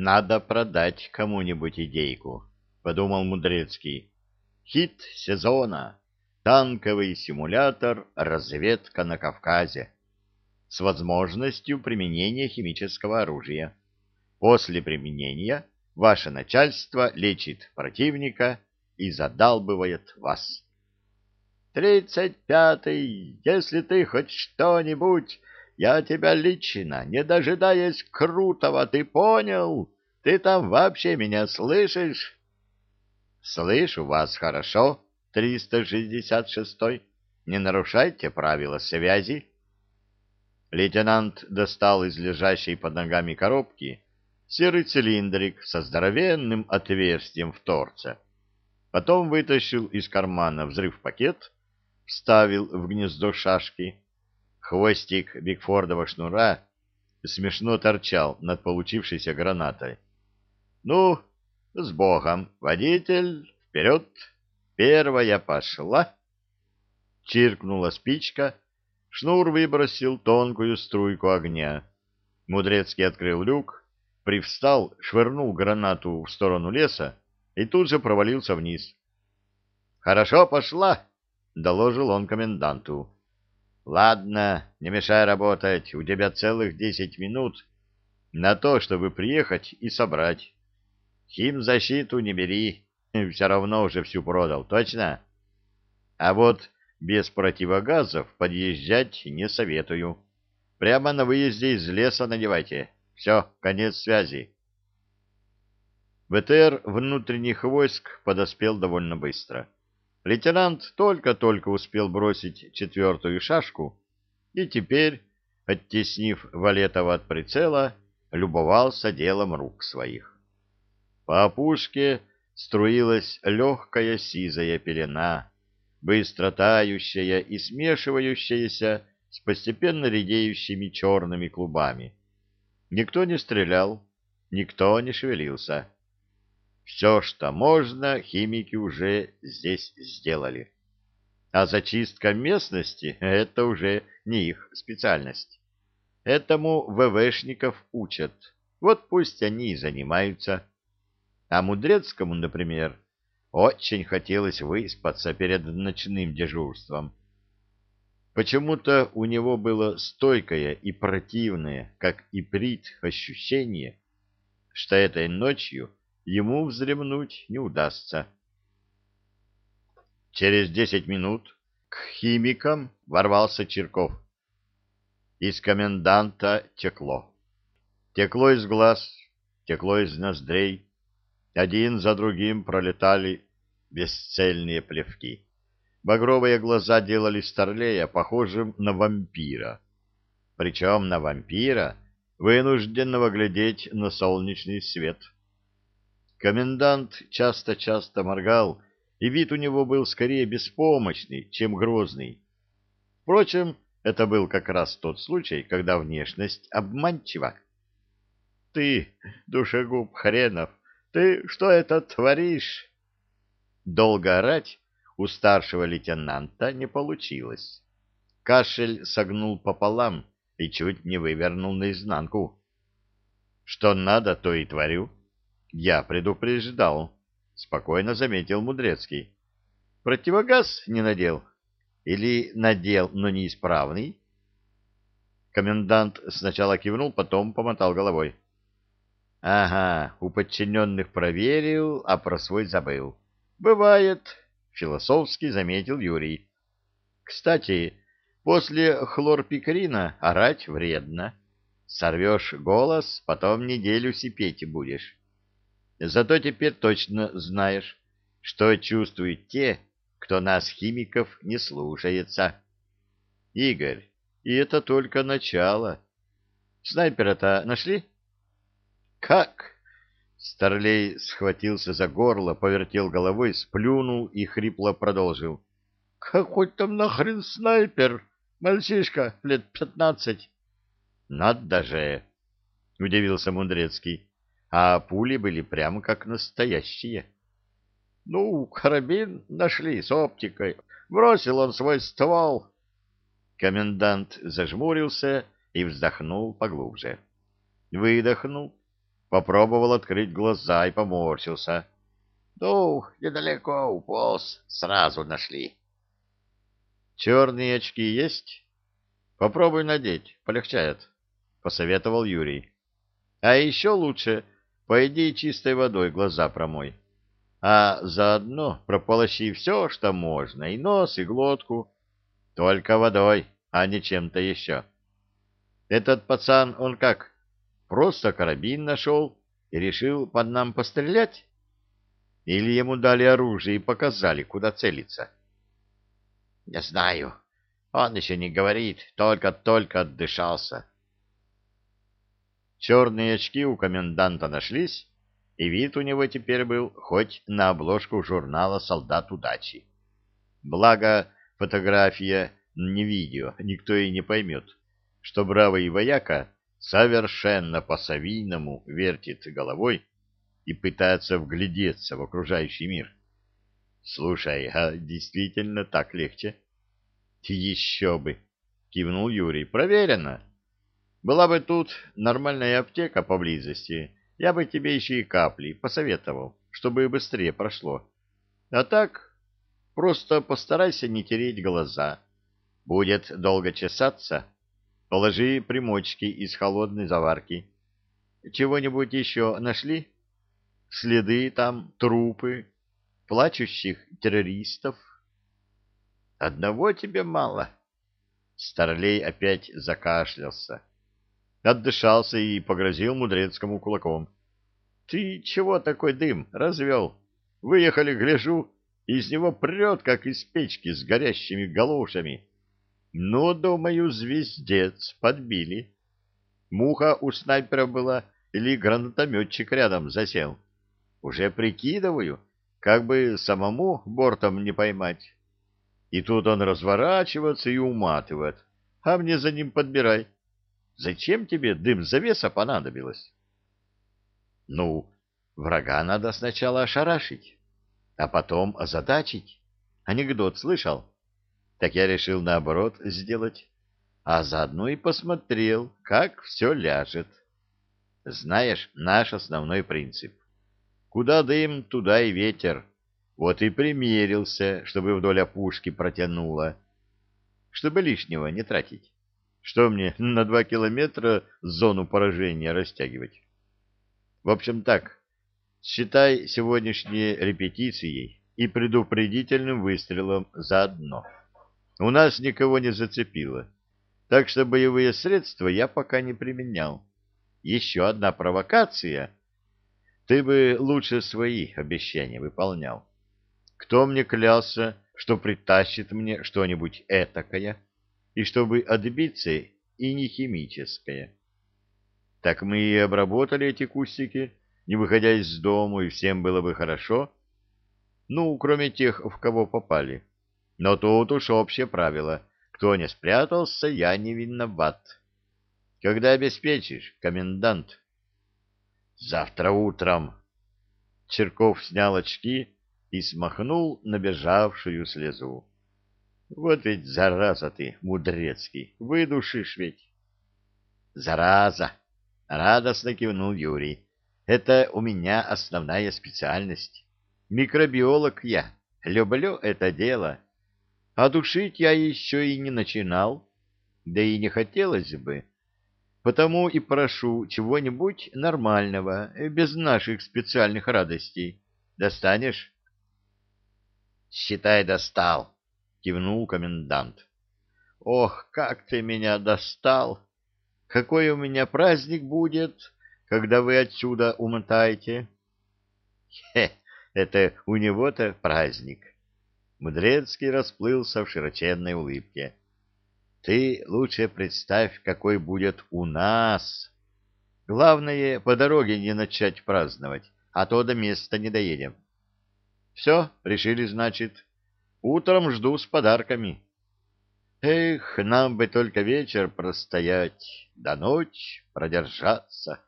Надо продать кому-нибудь идейку, — подумал Мудрецкий. Хит сезона. Танковый симулятор «Разведка на Кавказе» с возможностью применения химического оружия. После применения ваше начальство лечит противника и задалбывает вас. «Тридцать пятый, если ты хоть что-нибудь, я тебя лично, не дожидаясь Крутого, ты понял? Ты там вообще меня слышишь?» «Слышу вас хорошо, триста шестьдесят шестой. Не нарушайте правила связи». Лейтенант достал из лежащей под ногами коробки серый цилиндрик со здоровенным отверстием в торце. Потом вытащил из кармана взрыв-пакет, вставил в гнездо шашки. Хвостик Бигфордова шнура смешно торчал над получившейся гранатой. «Ну, с Богом, водитель, вперед! Первая пошла!» Чиркнула спичка, шнур выбросил тонкую струйку огня. Мудрецкий открыл люк, привстал, швырнул гранату в сторону леса и тут же провалился вниз. «Хорошо пошла!» — доложил он коменданту. «Ладно, не мешай работать, у тебя целых десять минут на то, чтобы приехать и собрать. Химзащиту не бери, все равно уже всю продал, точно? А вот без противогазов подъезжать не советую. Прямо на выезде из леса надевайте. Все, конец связи. ВТР внутренних войск подоспел довольно быстро. Лейтенант только-только успел бросить четвертую шашку и теперь, оттеснив Валетова от прицела, любовался делом рук своих. По опушке струилась легкая сизая пелена, быстро тающая и смешивающаяся с постепенно редеющими черными клубами. Никто не стрелял, никто не шевелился. Все, что можно, химики уже здесь сделали. А зачистка местности — это уже не их специальность. Этому ВВшников учат. Вот пусть они и занимаются. А Мудрецкому, например, очень хотелось выспаться перед ночным дежурством. Почему-то у него было стойкое и противное, как и прит, ощущение, что этой ночью ему вздремнуть не удастся. Через десять минут к химикам ворвался Черков. Из коменданта текло. Текло из глаз, текло из ноздрей, один за другим пролетали бесцельные плевки. Багровые глаза делали Старлея похожим на вампира. Причем на вампира, вынужденного глядеть на солнечный свет. Комендант часто-часто моргал, и вид у него был скорее беспомощный, чем грозный. Впрочем, это был как раз тот случай, когда внешность обманчива. — Ты, душегуб хренов, ты что это творишь? Долго орать у старшего лейтенанта не получилось. Кашель согнул пополам и чуть не вывернул наизнанку. Что надо, то и творю. Я предупреждал, спокойно заметил Мудрецкий. Противогаз не надел? Или надел, но неисправный? Комендант сначала кивнул, потом помотал головой. — Ага, у подчиненных проверил, а про свой забыл. — Бывает, — философски заметил Юрий. — Кстати, после хлорпикрина орать вредно. Сорвешь голос, потом неделю сипеть будешь. Зато теперь точно знаешь, что чувствуют те, кто нас, химиков, не слушается. Игорь, и это только начало. Снайпера-то нашли? — как? Старлей схватился за горло, повертел головой, сплюнул и хрипло продолжил. Какой там нахрен снайпер? Мальчишка, лет пятнадцать. Надо же, удивился Мудрецкий. А пули были прямо как настоящие. Ну, карабин нашли с оптикой. Бросил он свой ствол. Комендант зажмурился и вздохнул поглубже. Выдохнул попробовал открыть глаза и поморщился. — Ну, недалеко уполз, сразу нашли. — Черные очки есть? — Попробуй надеть, полегчает, — посоветовал Юрий. — А еще лучше пойди чистой водой глаза промой, а заодно прополощи все, что можно, и нос, и глотку, только водой, а не чем-то еще. Этот пацан, он как, просто карабин нашел и решил под нам пострелять? Или ему дали оружие и показали, куда целиться? — Не знаю. Он еще не говорит, только-только отдышался. Черные очки у коменданта нашлись, и вид у него теперь был хоть на обложку журнала «Солдат удачи». Благо, фотография не видео, никто и не поймет, что бравый вояка совершенно по-совийному вертит головой и пытается вглядеться в окружающий мир. Слушай, а действительно так легче? Еще бы, кивнул Юрий, проверено. Была бы тут нормальная аптека поблизости, я бы тебе еще и капли посоветовал, чтобы быстрее прошло. А так, просто постарайся не тереть глаза. Будет долго чесаться, положи примочки из холодной заварки. Чего-нибудь еще нашли? Следы там, трупы, плачущих террористов? Одного тебе мало. Старлей опять закашлялся. Отдышался и погрозил Мудрецкому кулаком. — Ты чего такой дым развел? Выехали, гляжу, из него прет, как из печки с горящими галушами. Ну, думаю, звездец подбили. Муха у снайпера была или гранатометчик рядом засел. Уже прикидываю, как бы самому бортом не поймать. И тут он разворачивается и уматывает, а мне за ним подбирай. Зачем тебе дым завеса понадобилось? Ну, врага надо сначала ошарашить, а потом озадачить. Анекдот слышал? Так я решил наоборот сделать, а заодно и посмотрел, как все ляжет. Знаешь, наш основной принцип. Куда дым, туда и ветер. Вот и примерился, чтобы вдоль опушки протянуло. Чтобы лишнего не тратить. Что мне на два километра зону поражения растягивать? В общем так, считай сегодняшней репетицией и предупредительным выстрелом заодно. У нас никого не зацепило, так что боевые средства я пока не применял. Еще одна провокация. Ты бы лучше свои обещания выполнял. Кто мне клялся, что притащит мне что-нибудь этакое, и чтобы отбиться и не химическое? Так мы и обработали эти кустики, не выходя из дома, и всем было бы хорошо. Ну, кроме тех, в кого попали. Но тут уж общее правило. Кто не спрятался, я не виноват. Когда обеспечишь, комендант? Завтра утром. Черков снял очки и смахнул набежавшую слезу. Вот ведь зараза ты, мудрецкий, выдушишь ведь. Зараза! Радостно кивнул Юрий. Это у меня основная специальность. Микробиолог я. Люблю это дело. А душить я еще и не начинал, да и не хотелось бы. Потому и прошу чего-нибудь нормального, без наших специальных радостей. Достанешь? — Считай, достал, — кивнул комендант. — Ох, как ты меня достал! Какой у меня праздник будет, когда вы отсюда умотаете? — Хе, это у него-то праздник. Мудрецкий расплылся в широченной улыбке. Ты лучше представь, какой будет у нас. Главное, по дороге не начать праздновать, а то до места не доедем. Все, решили, значит. Утром жду с подарками. Эх, нам бы только вечер простоять, до ночь продержаться.